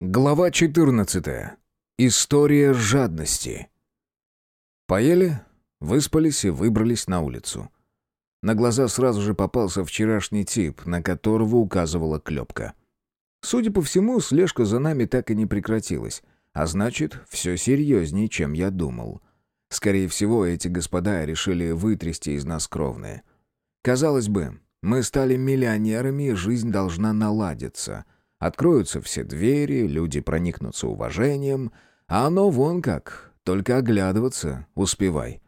Глава 14. История жадности. Поели, выспались и выбрались на улицу. На глаза сразу же попался вчерашний тип, на которого указывала клепка. Судя по всему, слежка за нами так и не прекратилась, а значит, все серьезнее, чем я думал. Скорее всего, эти господа решили вытрясти из нас кровные. Казалось бы, мы стали миллионерами, и жизнь должна наладиться — Откроются все двери, люди проникнутся уважением, а оно вон как, только оглядываться успевай.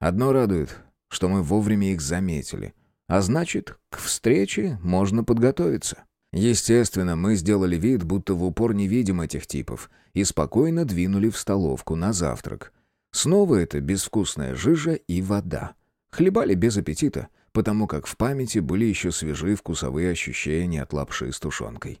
Одно радует, что мы вовремя их заметили, а значит, к встрече можно подготовиться. Естественно, мы сделали вид, будто в упор не видим этих типов, и спокойно двинули в столовку на завтрак. Снова это безвкусная жижа и вода. Хлебали без аппетита, потому как в памяти были еще свежие вкусовые ощущения от лапши с тушенкой.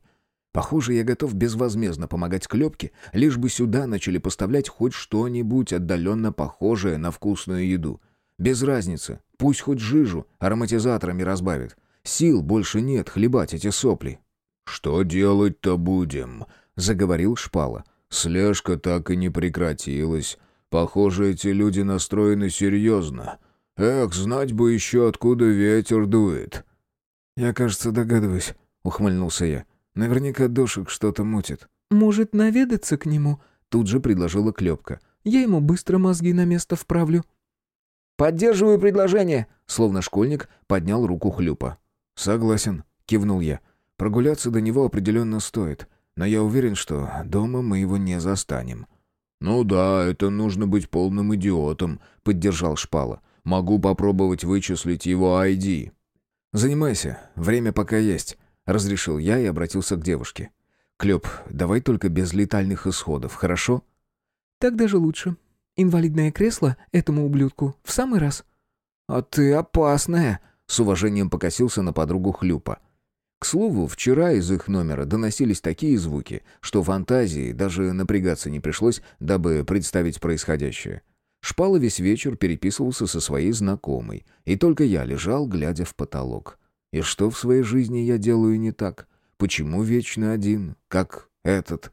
Похоже, я готов безвозмездно помогать Клепке, лишь бы сюда начали поставлять хоть что-нибудь отдаленно похожее на вкусную еду. Без разницы, пусть хоть жижу ароматизаторами разбавит. Сил больше нет хлебать эти сопли. «Что делать-то будем?» — заговорил Шпала. «Слежка так и не прекратилась. Похоже, эти люди настроены серьезно. Эх, знать бы еще, откуда ветер дует». «Я, кажется, догадываюсь», — ухмыльнулся я. Наверняка душек что-то мутит. «Может, наведаться к нему?» Тут же предложила Клепка. «Я ему быстро мозги на место вправлю». «Поддерживаю предложение!» Словно школьник поднял руку Хлюпа. «Согласен», — кивнул я. «Прогуляться до него определенно стоит, но я уверен, что дома мы его не застанем». «Ну да, это нужно быть полным идиотом», — поддержал Шпала. «Могу попробовать вычислить его ID». «Занимайся, время пока есть. Разрешил я и обратился к девушке. «Клёп, давай только без летальных исходов, хорошо?» «Так даже лучше. Инвалидное кресло этому ублюдку в самый раз». «А ты опасная!» — с уважением покосился на подругу Хлюпа. К слову, вчера из их номера доносились такие звуки, что фантазии даже напрягаться не пришлось, дабы представить происходящее. Шпала весь вечер переписывался со своей знакомой, и только я лежал, глядя в потолок. И что в своей жизни я делаю не так? Почему вечно один, как этот?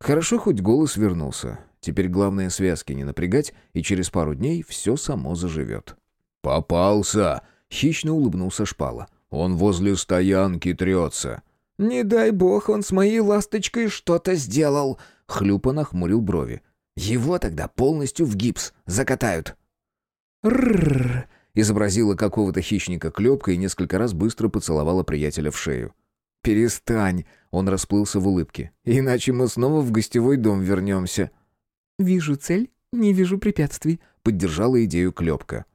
Хорошо, хоть голос вернулся. Теперь главное связки не напрягать, и через пару дней все само заживет. «Попался!» — хищно улыбнулся Шпала. «Он возле стоянки трется». «Не дай бог, он с моей ласточкой что-то сделал!» Хлюпа нахмурил брови. «Его тогда полностью в гипс закатают». «Рррр!» Изобразила какого-то хищника клепкой и несколько раз быстро поцеловала приятеля в шею. «Перестань!» — он расплылся в улыбке. «Иначе мы снова в гостевой дом вернемся». «Вижу цель, не вижу препятствий», — поддержала идею клепка.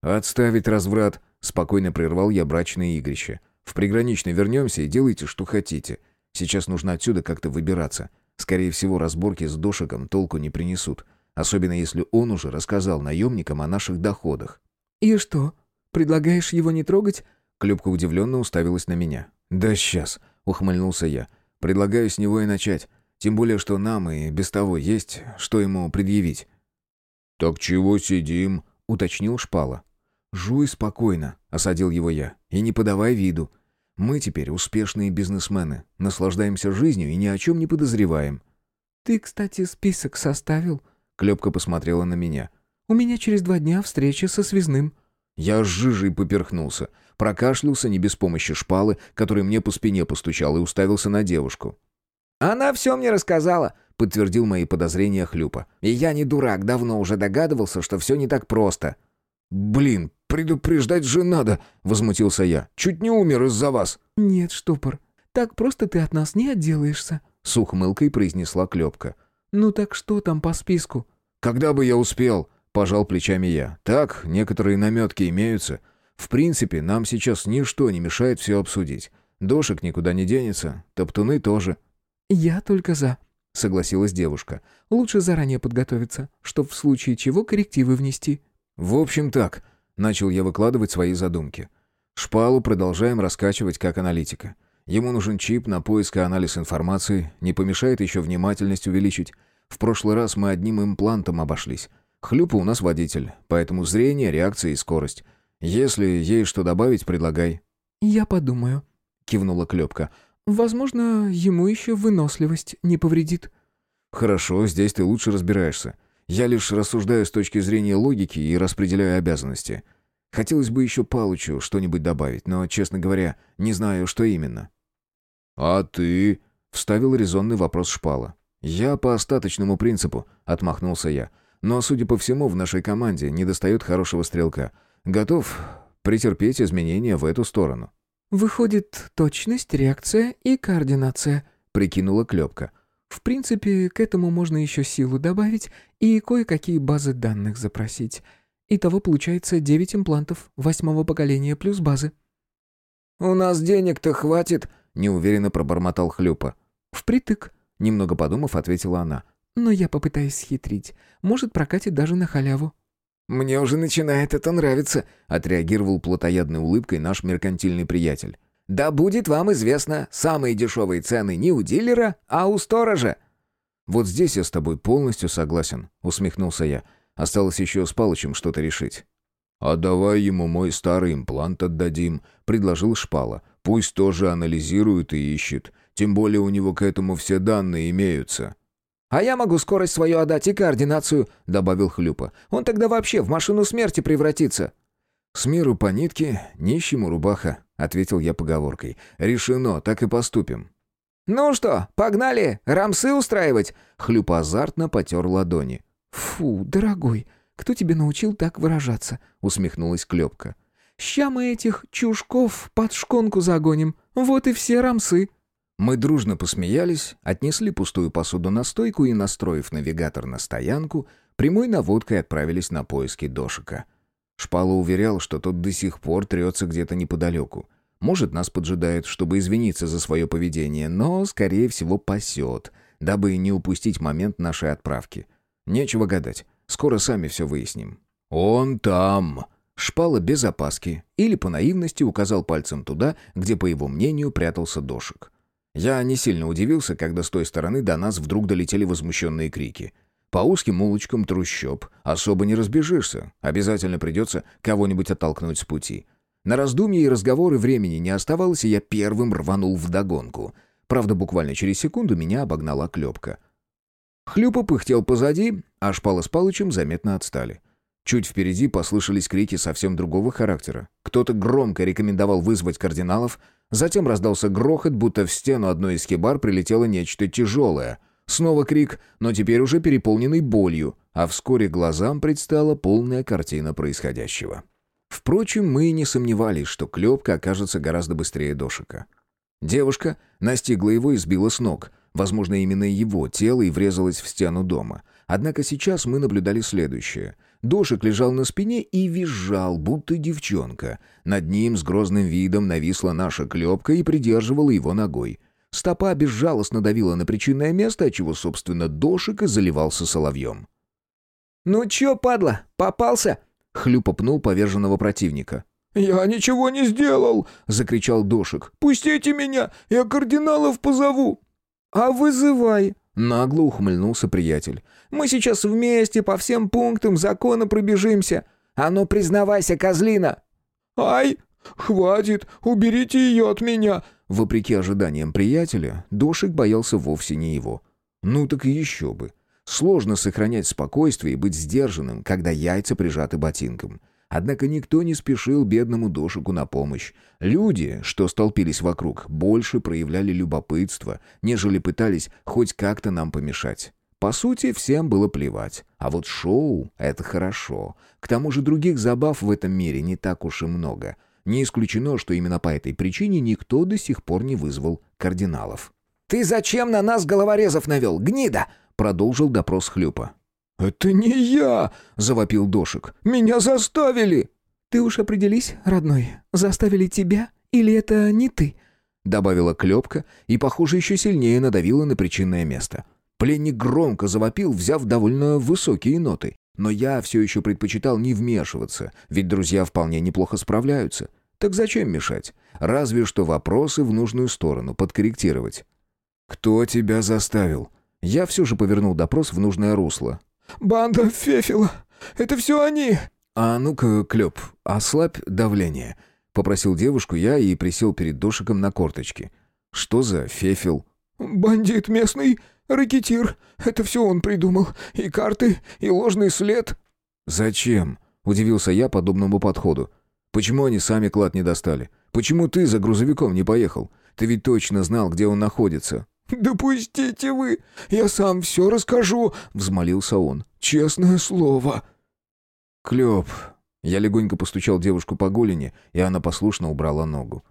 «Отставить разврат!» — спокойно прервал я брачное игрище. «В приграничный вернемся и делайте, что хотите. Сейчас нужно отсюда как-то выбираться. Скорее всего, разборки с дошиком толку не принесут. Особенно если он уже рассказал наемникам о наших доходах. «И что, предлагаешь его не трогать?» Клюпка удивленно уставилась на меня. «Да сейчас», — ухмыльнулся я. «Предлагаю с него и начать. Тем более, что нам и без того есть, что ему предъявить». «Так чего сидим?» — уточнил Шпала. «Жуй спокойно», — осадил его я. «И не подавай виду. Мы теперь успешные бизнесмены, наслаждаемся жизнью и ни о чем не подозреваем». «Ты, кстати, список составил?» Клепка посмотрела на меня. У меня через два дня встреча со связным». Я с жижей поперхнулся, прокашлялся не без помощи шпалы, который мне по спине постучал и уставился на девушку. «Она все мне рассказала», — подтвердил мои подозрения Хлюпа. «И я не дурак, давно уже догадывался, что все не так просто». «Блин, предупреждать же надо», — возмутился я. «Чуть не умер из-за вас». «Нет, штопор, так просто ты от нас не отделаешься», — с ухмылкой произнесла Клепка. «Ну так что там по списку?» «Когда бы я успел?» Пожал плечами я. Так, некоторые наметки имеются. В принципе, нам сейчас ничто не мешает все обсудить. Дошек никуда не денется, топтуны тоже. «Я только за», — согласилась девушка. «Лучше заранее подготовиться, чтобы в случае чего коррективы внести». «В общем так», — начал я выкладывать свои задумки. «Шпалу продолжаем раскачивать как аналитика. Ему нужен чип на поиск и анализ информации, не помешает еще внимательность увеличить. В прошлый раз мы одним имплантом обошлись. Хлюпа у нас водитель, поэтому зрение, реакция и скорость. Если ей что добавить, предлагай». «Я подумаю», — кивнула Клепка. Возможно, ему еще выносливость не повредит». «Хорошо, здесь ты лучше разбираешься. Я лишь рассуждаю с точки зрения логики и распределяю обязанности. Хотелось бы еще Палычу что-нибудь добавить, но, честно говоря, не знаю, что именно». «А ты?» — вставил резонный вопрос Шпала. «Я по остаточному принципу», — отмахнулся я. «Но, судя по всему, в нашей команде недостает хорошего стрелка. Готов претерпеть изменения в эту сторону». «Выходит, точность, реакция и координация», — прикинула Клепка. «В принципе, к этому можно еще силу добавить и кое-какие базы данных запросить. Итого получается девять имплантов восьмого поколения плюс базы». «У нас денег-то хватит», — неуверенно пробормотал Хлюпа. «Впритык», — немного подумав, ответила она. «Но я попытаюсь схитрить. Может, прокатит даже на халяву». «Мне уже начинает это нравиться», — отреагировал плотоядной улыбкой наш меркантильный приятель. «Да будет вам известно, самые дешевые цены не у дилера, а у сторожа». «Вот здесь я с тобой полностью согласен», — усмехнулся я. «Осталось еще с Палычем что-то решить». «А давай ему мой старый имплант отдадим», — предложил Шпала. «Пусть тоже анализирует и ищет. Тем более у него к этому все данные имеются». «А я могу скорость свою отдать и координацию», — добавил Хлюпа. «Он тогда вообще в машину смерти превратится». «С миру по нитке, нищему рубаха», — ответил я поговоркой. «Решено, так и поступим». «Ну что, погнали, рамсы устраивать?» Хлюпа азартно потер ладони. «Фу, дорогой, кто тебе научил так выражаться?» — усмехнулась Клепка. «Ща мы этих чушков под шконку загоним. Вот и все рамсы». Мы дружно посмеялись, отнесли пустую посуду на стойку и, настроив навигатор на стоянку, прямой наводкой отправились на поиски Дошика. Шпала уверял, что тот до сих пор трется где-то неподалеку. Может, нас поджидает, чтобы извиниться за свое поведение, но, скорее всего, пасет, дабы не упустить момент нашей отправки. Нечего гадать, скоро сами все выясним. «Он там!» Шпала без опаски или по наивности указал пальцем туда, где, по его мнению, прятался Дошик. Я не сильно удивился, когда с той стороны до нас вдруг долетели возмущенные крики. По узким улочкам трущоб особо не разбежишься. Обязательно придется кого-нибудь оттолкнуть с пути. На раздумья и разговоры времени не оставалось, и я первым рванул вдогонку. Правда, буквально через секунду меня обогнала клепка. Хлюпа пыхтел позади, а Шпала с Палычем заметно отстали. Чуть впереди послышались крики совсем другого характера. Кто-то громко рекомендовал вызвать кардиналов, затем раздался грохот, будто в стену одной из хибар прилетело нечто тяжелое. Снова крик, но теперь уже переполненный болью, а вскоре глазам предстала полная картина происходящего. Впрочем, мы не сомневались, что клепка окажется гораздо быстрее Дошика. Девушка настигла его и сбила с ног. Возможно, именно его тело и врезалось в стену дома. Однако сейчас мы наблюдали следующее. Дошик лежал на спине и визжал, будто девчонка. Над ним с грозным видом нависла наша клепка и придерживала его ногой. Стопа безжалостно давила на причинное место, отчего, собственно, Дошик и заливался соловьем. «Ну чё, падла, попался?» — Хлюп пнул поверженного противника. «Я ничего не сделал!» — закричал Дошик. «Пустите меня! Я кардиналов позову!» «А вызывай!» Нагло ухмыльнулся приятель. «Мы сейчас вместе по всем пунктам закона пробежимся. А ну признавайся, козлина!» «Ай, хватит, уберите ее от меня!» Вопреки ожиданиям приятеля, Дошик боялся вовсе не его. Ну так еще бы. Сложно сохранять спокойствие и быть сдержанным, когда яйца прижаты ботинком. Однако никто не спешил бедному Дошику на помощь. Люди, что столпились вокруг, больше проявляли любопытство, нежели пытались хоть как-то нам помешать. По сути, всем было плевать. А вот шоу — это хорошо. К тому же других забав в этом мире не так уж и много. Не исключено, что именно по этой причине никто до сих пор не вызвал кардиналов. «Ты зачем на нас головорезов навел, гнида?» — продолжил допрос Хлюпа. «Это не я!» — завопил Дошик. «Меня заставили!» «Ты уж определись, родной, заставили тебя или это не ты?» Добавила клепка и, похоже, еще сильнее надавила на причинное место. Пленник громко завопил, взяв довольно высокие ноты. Но я все еще предпочитал не вмешиваться, ведь друзья вполне неплохо справляются. Так зачем мешать? Разве что вопросы в нужную сторону подкорректировать. «Кто тебя заставил?» Я все же повернул допрос в нужное русло. «Банда Фефила! Это все они!» «А ну-ка, Клёп, ослабь давление», — попросил девушку я и присел перед дошиком на корточки. Что за фефел? «Бандит местный, ракетир. Это все он придумал. И карты, и ложный след». «Зачем?» — удивился я подобному подходу. «Почему они сами клад не достали? Почему ты за грузовиком не поехал? Ты ведь точно знал, где он находится». «Допустите вы! Я сам все расскажу!» — взмолился он. «Честное слово!» «Клёп!» Я легонько постучал девушку по голени, и она послушно убрала ногу.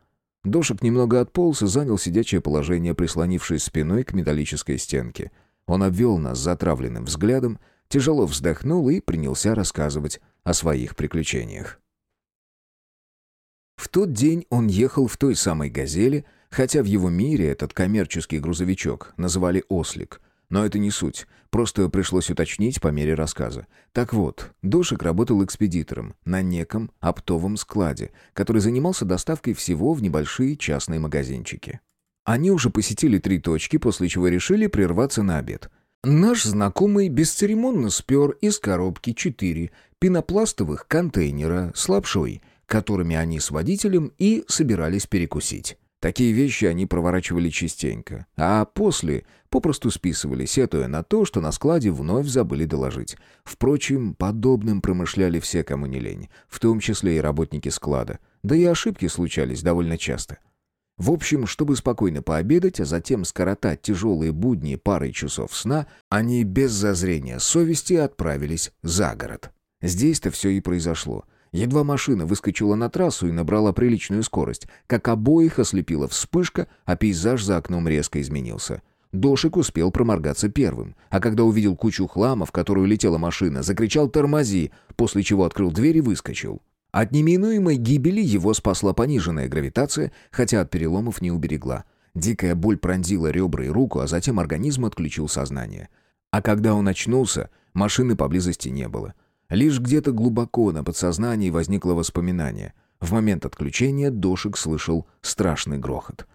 Дошек немного отполз и занял сидячее положение, прислонившись спиной к металлической стенке. Он обвел нас затравленным взглядом, тяжело вздохнул и принялся рассказывать о своих приключениях. В тот день он ехал в той самой «Газели», хотя в его мире этот коммерческий грузовичок называли «Ослик». Но это не суть, просто пришлось уточнить по мере рассказа. Так вот, Дошик работал экспедитором на неком оптовом складе, который занимался доставкой всего в небольшие частные магазинчики. Они уже посетили три точки, после чего решили прерваться на обед. Наш знакомый бесцеремонно спер из коробки четыре пенопластовых контейнера с лапшой, которыми они с водителем и собирались перекусить. Такие вещи они проворачивали частенько, а после попросту списывали, сетуя на то, что на складе вновь забыли доложить. Впрочем, подобным промышляли все, кому не лень, в том числе и работники склада. Да и ошибки случались довольно часто. В общем, чтобы спокойно пообедать, а затем скоротать тяжелые будни парой часов сна, они без зазрения совести отправились за город. Здесь-то все и произошло. Едва машина выскочила на трассу и набрала приличную скорость, как обоих ослепила вспышка, а пейзаж за окном резко изменился. Дошик успел проморгаться первым, а когда увидел кучу хлама, в которую летела машина, закричал «Тормози!», после чего открыл дверь и выскочил. От неминуемой гибели его спасла пониженная гравитация, хотя от переломов не уберегла. Дикая боль пронзила ребра и руку, а затем организм отключил сознание. А когда он очнулся, машины поблизости не было. Лишь где-то глубоко на подсознании возникло воспоминание. В момент отключения Дошик слышал страшный грохот.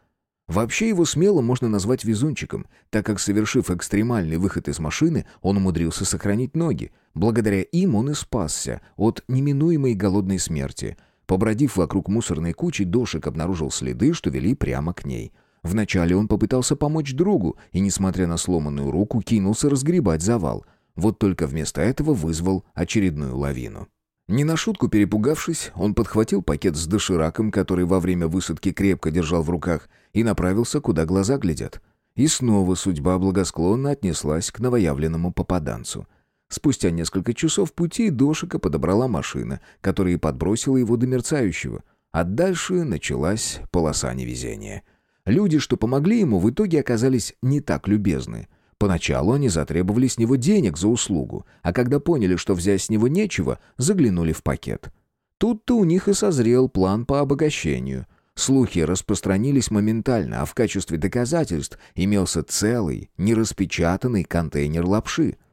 Вообще его смело можно назвать везунчиком, так как, совершив экстремальный выход из машины, он умудрился сохранить ноги. Благодаря им он и спасся от неминуемой голодной смерти. Побродив вокруг мусорной кучи, Дошик обнаружил следы, что вели прямо к ней. Вначале он попытался помочь другу и, несмотря на сломанную руку, кинулся разгребать завал — вот только вместо этого вызвал очередную лавину. Не на шутку перепугавшись, он подхватил пакет с дошираком, который во время высадки крепко держал в руках, и направился, куда глаза глядят. И снова судьба благосклонно отнеслась к новоявленному попаданцу. Спустя несколько часов пути Дошика подобрала машина, которая и подбросила его до мерцающего. А дальше началась полоса невезения. Люди, что помогли ему, в итоге оказались не так любезны — Поначалу они затребовали с него денег за услугу, а когда поняли, что взять с него нечего, заглянули в пакет. Тут-то у них и созрел план по обогащению. Слухи распространились моментально, а в качестве доказательств имелся целый, нераспечатанный контейнер лапши —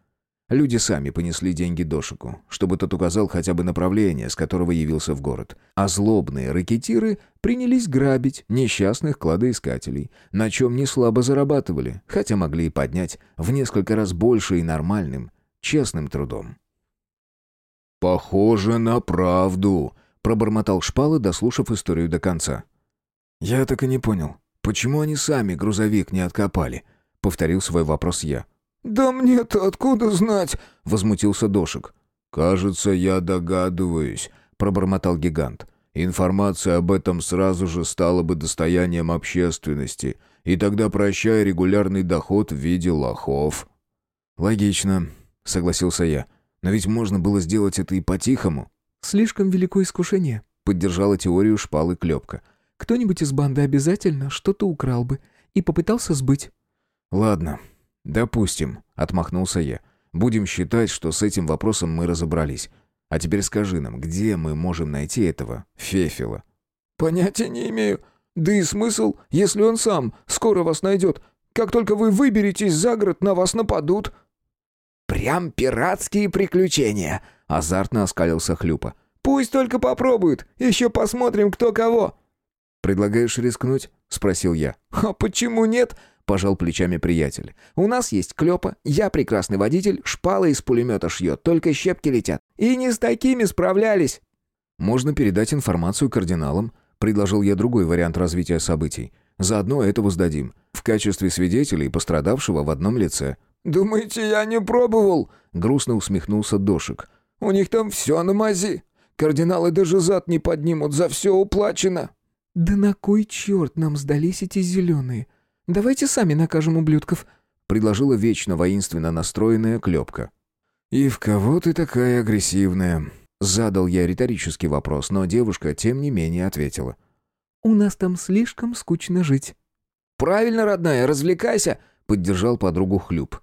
Люди сами понесли деньги Дошику, чтобы тот указал хотя бы направление, с которого явился в город. А злобные ракетиры принялись грабить несчастных кладоискателей, на чем не слабо зарабатывали, хотя могли и поднять в несколько раз больше и нормальным, честным трудом. «Похоже на правду», — пробормотал Шпала, дослушав историю до конца. «Я так и не понял, почему они сами грузовик не откопали?» — повторил свой вопрос я. «Да мне-то откуда знать?» — возмутился Дошик. «Кажется, я догадываюсь», — пробормотал гигант. «Информация об этом сразу же стала бы достоянием общественности, и тогда прощай регулярный доход в виде лохов». «Логично», — согласился я. «Но ведь можно было сделать это и по-тихому». «Слишком велико искушение», — поддержала теорию шпалы Клепка. «Кто-нибудь из банды обязательно что-то украл бы и попытался сбыть». «Ладно», «Допустим», — отмахнулся я. «Будем считать, что с этим вопросом мы разобрались. А теперь скажи нам, где мы можем найти этого Фефила?» «Понятия не имею. Да и смысл, если он сам скоро вас найдет. Как только вы выберетесь за город, на вас нападут». «Прям пиратские приключения!» — азартно оскалился Хлюпа. «Пусть только попробуют. Еще посмотрим, кто кого». «Предлагаешь рискнуть?» — спросил я. «А почему нет?» — пожал плечами приятель. «У нас есть клёпа, я прекрасный водитель, шпала из пулемета шьет, только щепки летят. И не с такими справлялись». «Можно передать информацию кардиналам», — предложил я другой вариант развития событий. Заодно этого сдадим. В качестве свидетелей пострадавшего в одном лице». «Думаете, я не пробовал?» — грустно усмехнулся Дошик. «У них там все на мази. Кардиналы даже зад не поднимут, за все уплачено». «Да на кой черт нам сдались эти зеленые? Давайте сами накажем ублюдков», — предложила вечно воинственно настроенная Клепка. «И в кого ты такая агрессивная?» Задал я риторический вопрос, но девушка, тем не менее, ответила. «У нас там слишком скучно жить». «Правильно, родная, развлекайся», — поддержал подругу Хлюп.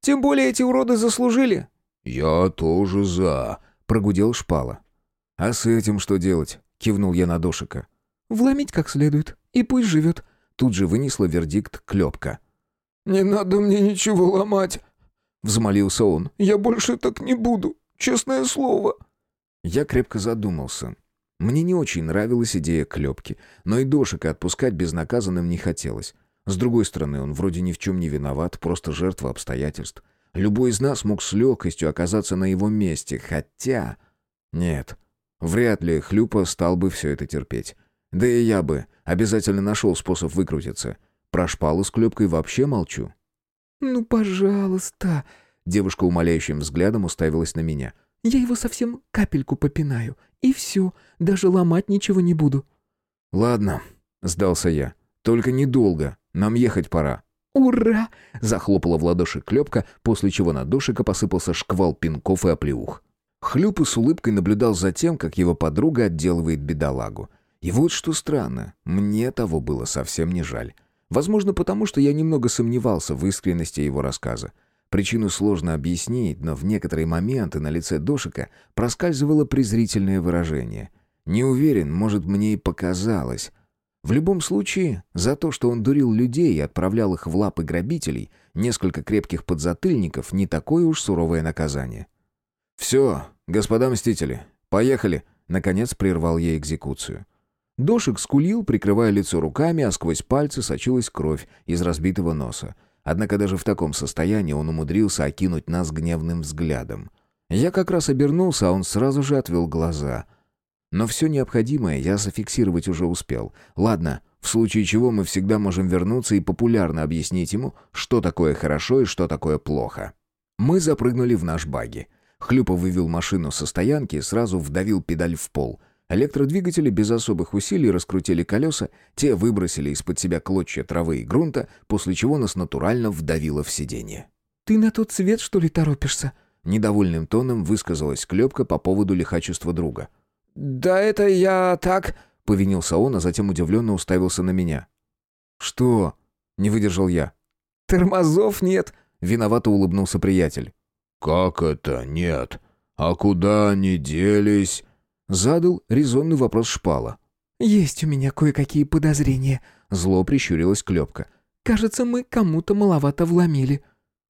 «Тем более эти уроды заслужили». «Я тоже за», — прогудел Шпала. «А с этим что делать?» — кивнул я на Дошика. «Вломить как следует, и пусть живет». Тут же вынесла вердикт Клепка. «Не надо мне ничего ломать», — взмолился он. «Я больше так не буду, честное слово». Я крепко задумался. Мне не очень нравилась идея Клепки, но и Дошика отпускать безнаказанным не хотелось. С другой стороны, он вроде ни в чем не виноват, просто жертва обстоятельств. Любой из нас мог с легкостью оказаться на его месте, хотя... Нет, вряд ли Хлюпа стал бы все это терпеть. Да и я бы обязательно нашел способ выкрутиться. Про шпалу с клепкой вообще молчу. «Ну, пожалуйста!» Девушка умоляющим взглядом уставилась на меня. «Я его совсем капельку попинаю, и все, даже ломать ничего не буду». «Ладно», — сдался я. «Только недолго, нам ехать пора». «Ура!» — захлопала в ладоши клепка, после чего на дошика посыпался шквал пинков и оплеух. Хлюп с улыбкой наблюдал за тем, как его подруга отделывает бедолагу. И вот что странно, мне того было совсем не жаль. Возможно, потому что я немного сомневался в искренности его рассказа. Причину сложно объяснить, но в некоторые моменты на лице Дошика проскальзывало презрительное выражение. Не уверен, может, мне и показалось. В любом случае, за то, что он дурил людей и отправлял их в лапы грабителей, несколько крепких подзатыльников не такое уж суровое наказание. «Все, господа мстители, поехали!» Наконец прервал я экзекуцию. Дошик скулил, прикрывая лицо руками, а сквозь пальцы сочилась кровь из разбитого носа. Однако даже в таком состоянии он умудрился окинуть нас гневным взглядом. Я как раз обернулся, а он сразу же отвел глаза. Но все необходимое я зафиксировать уже успел. Ладно, в случае чего мы всегда можем вернуться и популярно объяснить ему, что такое хорошо и что такое плохо. Мы запрыгнули в наш багги. Хлюпа вывел машину со стоянки и сразу вдавил педаль в пол — Электродвигатели без особых усилий раскрутили колеса, те выбросили из-под себя клочья травы и грунта, после чего нас натурально вдавило в сиденье. «Ты на тот свет, что ли, торопишься?» Недовольным тоном высказалась Клепка по поводу лихачества друга. «Да это я так...» — повинился он, а затем удивленно уставился на меня. «Что?» — не выдержал я. «Тормозов нет!» — виновато улыбнулся приятель. «Как это нет? А куда они делись?» Задал резонный вопрос Шпала. «Есть у меня кое-какие подозрения», — зло прищурилась Клепка. «Кажется, мы кому-то маловато вломили».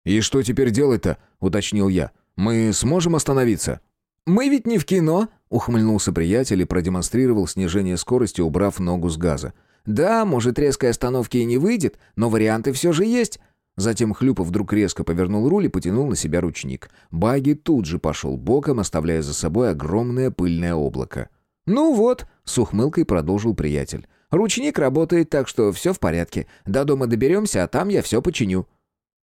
«И что теперь делать-то?» — уточнил я. «Мы сможем остановиться?» «Мы ведь не в кино», — ухмыльнулся приятель и продемонстрировал снижение скорости, убрав ногу с газа. «Да, может, резкой остановки и не выйдет, но варианты все же есть. Затем Хлюпов вдруг резко повернул руль и потянул на себя ручник. Баги тут же пошел боком, оставляя за собой огромное пыльное облако. «Ну вот», — с ухмылкой продолжил приятель. «Ручник работает, так что все в порядке. До дома доберемся, а там я все починю».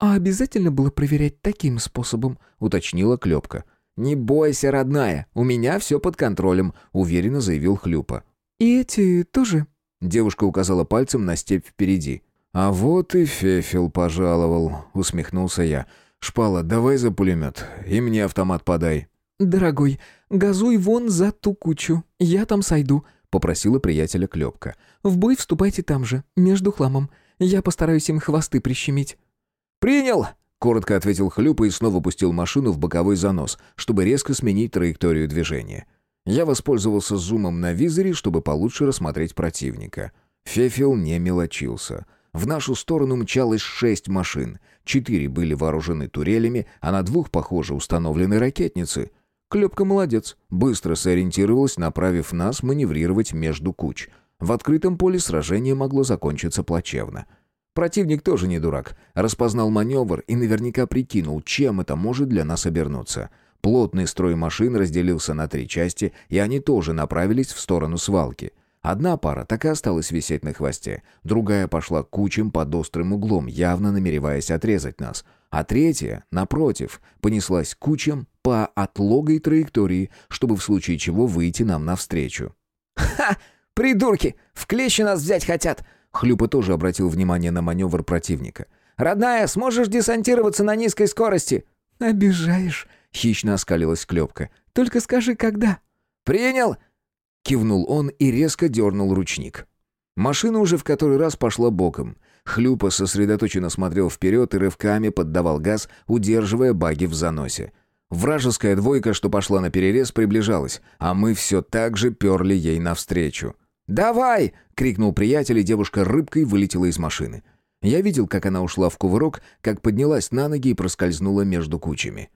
«А обязательно было проверять таким способом?» — уточнила Клепка. «Не бойся, родная, у меня все под контролем», — уверенно заявил Хлюпа. «И эти тоже?» Девушка указала пальцем на степь впереди. «А вот и Фефел пожаловал», — усмехнулся я. «Шпала, давай за пулемет, и мне автомат подай». «Дорогой, газуй вон за ту кучу, я там сойду», — попросила приятеля Клепка. «В бой вступайте там же, между хламом. Я постараюсь им хвосты прищемить». «Принял!» — коротко ответил Хлюпа и снова пустил машину в боковой занос, чтобы резко сменить траекторию движения. Я воспользовался зумом на визоре, чтобы получше рассмотреть противника. Фефел не мелочился — в нашу сторону мчалось шесть машин. Четыре были вооружены турелями, а на двух, похоже, установлены ракетницы. Клепка молодец, быстро сориентировалась, направив нас маневрировать между куч. В открытом поле сражение могло закончиться плачевно. Противник тоже не дурак. Распознал маневр и наверняка прикинул, чем это может для нас обернуться. Плотный строй машин разделился на три части, и они тоже направились в сторону свалки. Одна пара так и осталась висеть на хвосте, другая пошла кучем под острым углом, явно намереваясь отрезать нас, а третья, напротив, понеслась кучем по отлогой траектории, чтобы в случае чего выйти нам навстречу. «Ха! Придурки! В клещи нас взять хотят!» Хлюпа тоже обратил внимание на маневр противника. «Родная, сможешь десантироваться на низкой скорости?» «Обижаешь!» — хищно оскалилась Клепка. «Только скажи, когда?» «Принял!» Кивнул он и резко дернул ручник. Машина уже в который раз пошла боком. Хлюпа сосредоточенно смотрел вперед и рывками поддавал газ, удерживая баги в заносе. Вражеская двойка, что пошла на перерез, приближалась, а мы все так же перли ей навстречу. «Давай!» — крикнул приятель, и девушка рыбкой вылетела из машины. Я видел, как она ушла в кувырок, как поднялась на ноги и проскользнула между кучами.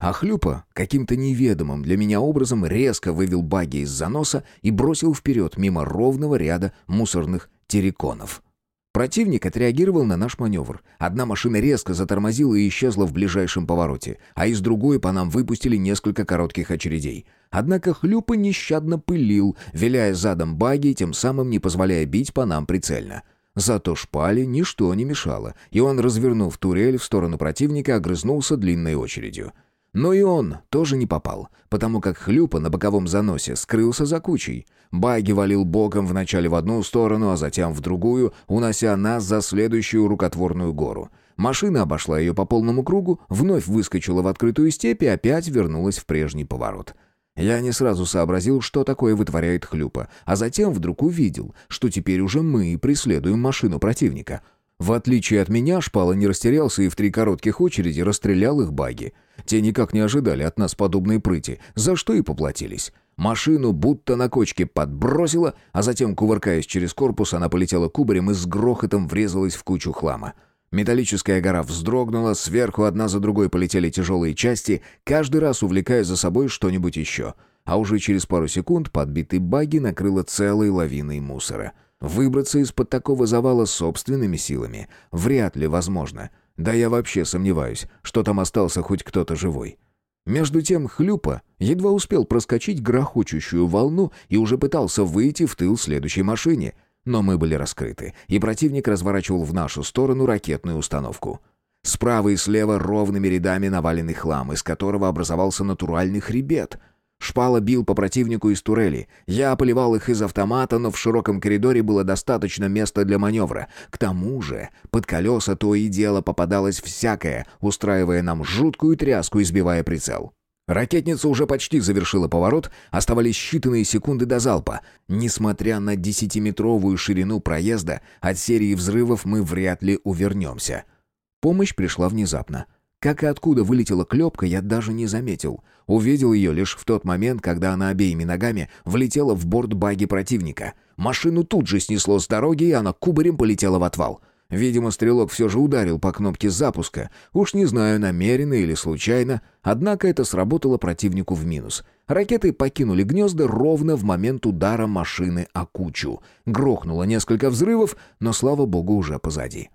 А Хлюпа каким-то неведомым для меня образом резко вывел баги из заноса и бросил вперед мимо ровного ряда мусорных терриконов. Противник отреагировал на наш маневр. Одна машина резко затормозила и исчезла в ближайшем повороте, а из другой по нам выпустили несколько коротких очередей. Однако Хлюпа нещадно пылил, виляя задом баги, тем самым не позволяя бить по нам прицельно. Зато шпале ничто не мешало, и он, развернув турель в сторону противника, огрызнулся длинной очередью. Но и он тоже не попал, потому как хлюпа на боковом заносе скрылся за кучей. Баги валил боком вначале в одну сторону, а затем в другую, унося нас за следующую рукотворную гору. Машина обошла ее по полному кругу, вновь выскочила в открытую степь и опять вернулась в прежний поворот. Я не сразу сообразил, что такое вытворяет хлюпа, а затем вдруг увидел, что теперь уже мы преследуем машину противника — в отличие от меня, Шпала не растерялся и в три коротких очереди расстрелял их баги. Те никак не ожидали от нас подобной прыти, за что и поплатились. Машину будто на кочке подбросило, а затем, кувыркаясь через корпус, она полетела кубарем и с грохотом врезалась в кучу хлама. Металлическая гора вздрогнула, сверху одна за другой полетели тяжелые части, каждый раз увлекая за собой что-нибудь еще. А уже через пару секунд подбитый баги накрыло целой лавиной мусора — Выбраться из-под такого завала собственными силами вряд ли возможно. Да я вообще сомневаюсь, что там остался хоть кто-то живой. Между тем Хлюпа едва успел проскочить грохочущую волну и уже пытался выйти в тыл следующей машине. Но мы были раскрыты, и противник разворачивал в нашу сторону ракетную установку. Справа и слева ровными рядами наваленный хлам, из которого образовался натуральный хребет — Шпала бил по противнику из турели. Я поливал их из автомата, но в широком коридоре было достаточно места для маневра. К тому же под колеса то и дело попадалось всякое, устраивая нам жуткую тряску и сбивая прицел. Ракетница уже почти завершила поворот, оставались считанные секунды до залпа. Несмотря на десятиметровую ширину проезда, от серии взрывов мы вряд ли увернемся. Помощь пришла внезапно. Как и откуда вылетела клепка, я даже не заметил. Увидел ее лишь в тот момент, когда она обеими ногами влетела в борт баги противника. Машину тут же снесло с дороги, и она кубарем полетела в отвал. Видимо, стрелок все же ударил по кнопке запуска. Уж не знаю, намеренно или случайно. Однако это сработало противнику в минус. Ракеты покинули гнезда ровно в момент удара машины о кучу. Грохнуло несколько взрывов, но, слава богу, уже позади.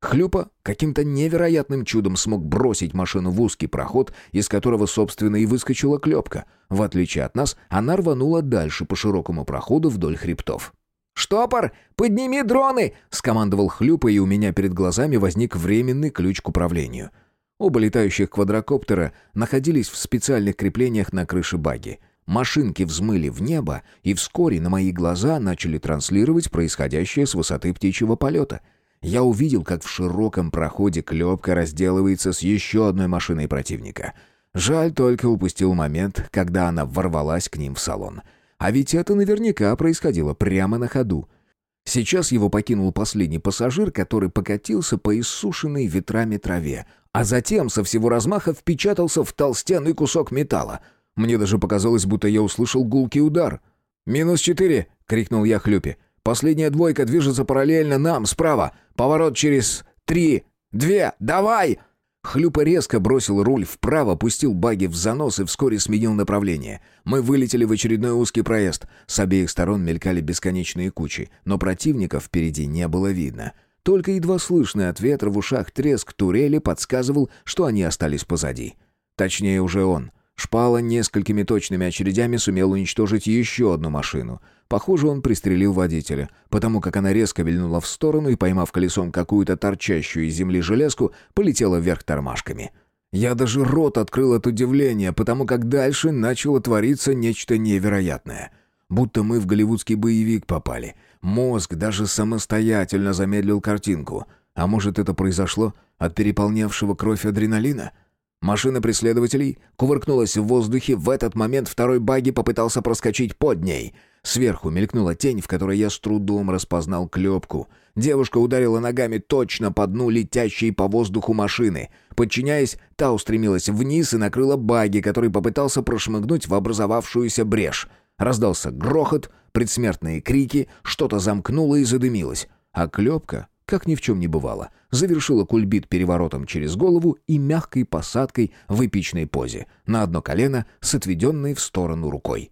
Хлюпа каким-то невероятным чудом смог бросить машину в узкий проход, из которого, собственно, и выскочила клепка. В отличие от нас, она рванула дальше по широкому проходу вдоль хребтов. «Штопор! Подними дроны!» — скомандовал Хлюпа, и у меня перед глазами возник временный ключ к управлению. Оба летающих квадрокоптера находились в специальных креплениях на крыше баги. Машинки взмыли в небо, и вскоре на мои глаза начали транслировать происходящее с высоты птичьего полета — я увидел, как в широком проходе клепка разделывается с еще одной машиной противника. Жаль, только упустил момент, когда она ворвалась к ним в салон. А ведь это наверняка происходило прямо на ходу. Сейчас его покинул последний пассажир, который покатился по иссушенной ветрами траве, а затем со всего размаха впечатался в толстенный кусок металла. Мне даже показалось, будто я услышал гулкий удар. «Минус четыре!» — крикнул я Хлюпе. Последняя двойка движется параллельно нам, справа. Поворот через три, две, давай!» Хлюпа резко бросил руль вправо, пустил баги в занос и вскоре сменил направление. Мы вылетели в очередной узкий проезд. С обеих сторон мелькали бесконечные кучи, но противников впереди не было видно. Только едва слышный от ветра в ушах треск турели подсказывал, что они остались позади. Точнее, уже он. Шпала несколькими точными очередями сумел уничтожить еще одну машину. Похоже, он пристрелил водителя, потому как она резко вильнула в сторону и, поймав колесом какую-то торчащую из земли железку, полетела вверх тормашками. Я даже рот открыл от удивления, потому как дальше начало твориться нечто невероятное. Будто мы в голливудский боевик попали. Мозг даже самостоятельно замедлил картинку. А может, это произошло от переполнявшего кровь адреналина? Машина преследователей кувыркнулась в воздухе, в этот момент второй баги попытался проскочить под ней. Сверху мелькнула тень, в которой я с трудом распознал клепку. Девушка ударила ногами точно по дну летящей по воздуху машины. Подчиняясь, та устремилась вниз и накрыла баги, который попытался прошмыгнуть в образовавшуюся брешь. Раздался грохот, предсмертные крики, что-то замкнуло и задымилось. А клепка, как ни в чем не бывало, завершила кульбит переворотом через голову и мягкой посадкой в эпичной позе, на одно колено с отведенной в сторону рукой.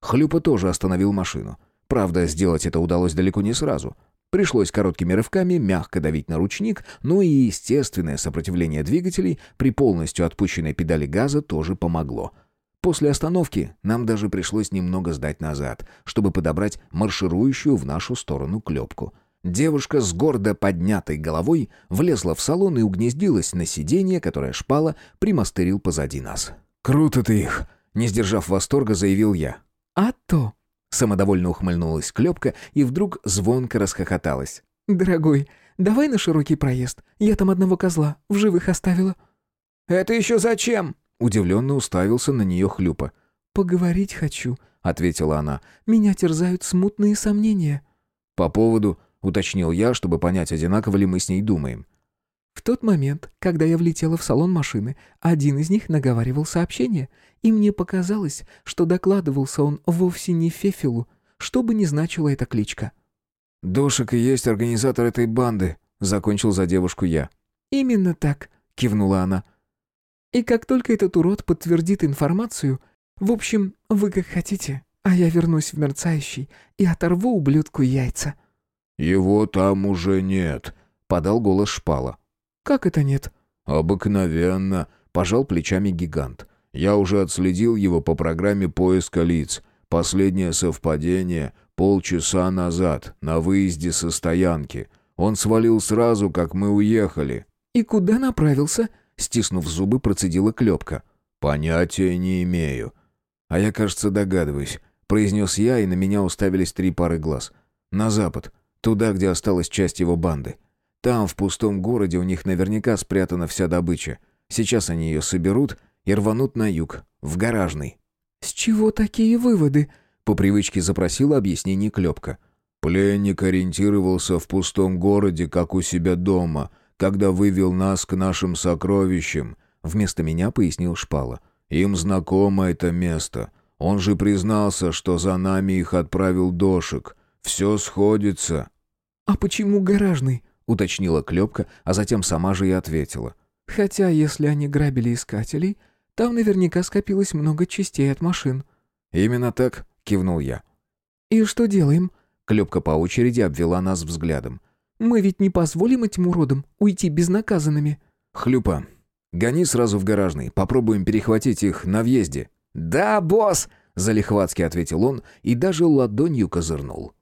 Хлюпа тоже остановил машину. Правда, сделать это удалось далеко не сразу. Пришлось короткими рывками мягко давить на ручник, но и естественное сопротивление двигателей при полностью отпущенной педали газа тоже помогло — После остановки нам даже пришлось немного сдать назад, чтобы подобрать марширующую в нашу сторону клепку. Девушка с гордо поднятой головой влезла в салон и угнездилась на сиденье, которое шпала примастерил позади нас. «Круто ты их!» — не сдержав восторга, заявил я. «А то!» — самодовольно ухмыльнулась клепка и вдруг звонко расхохоталась. «Дорогой, давай на широкий проезд. Я там одного козла в живых оставила». «Это еще зачем?» Удивленно уставился на нее хлюпа. «Поговорить хочу», — ответила она. «Меня терзают смутные сомнения». «По поводу...» — уточнил я, чтобы понять, одинаково ли мы с ней думаем. В тот момент, когда я влетела в салон машины, один из них наговаривал сообщение, и мне показалось, что докладывался он вовсе не Фефилу, что бы ни значила эта кличка. «Дошек и есть организатор этой банды», — закончил за девушку я. «Именно так», — кивнула она. И как только этот урод подтвердит информацию, в общем, вы как хотите, а я вернусь в мерцающий и оторву ублюдку яйца». «Его там уже нет», — подал голос Шпала. «Как это нет?» «Обыкновенно», — пожал плечами гигант. «Я уже отследил его по программе поиска лиц. Последнее совпадение — полчаса назад, на выезде со стоянки. Он свалил сразу, как мы уехали». «И куда направился?» Стиснув зубы, процедила клепка. «Понятия не имею». «А я, кажется, догадываюсь», — произнес я, и на меня уставились три пары глаз. «На запад, туда, где осталась часть его банды. Там, в пустом городе, у них наверняка спрятана вся добыча. Сейчас они ее соберут и рванут на юг, в гаражный». «С чего такие выводы?» — по привычке запросила объяснение Клепка. «Пленник ориентировался в пустом городе, как у себя дома», когда вывел нас к нашим сокровищам», — вместо меня пояснил Шпала. «Им знакомо это место. Он же признался, что за нами их отправил Дошек. Все сходится». «А почему гаражный?» — уточнила Клепка, а затем сама же и ответила. «Хотя, если они грабили искателей, там наверняка скопилось много частей от машин». «Именно так», — кивнул я. «И что делаем?» Клепка по очереди обвела нас взглядом. Мы ведь не позволим этим уродам уйти безнаказанными». «Хлюпа, гони сразу в гаражный, попробуем перехватить их на въезде». «Да, босс!» — залихватски ответил он и даже ладонью козырнул.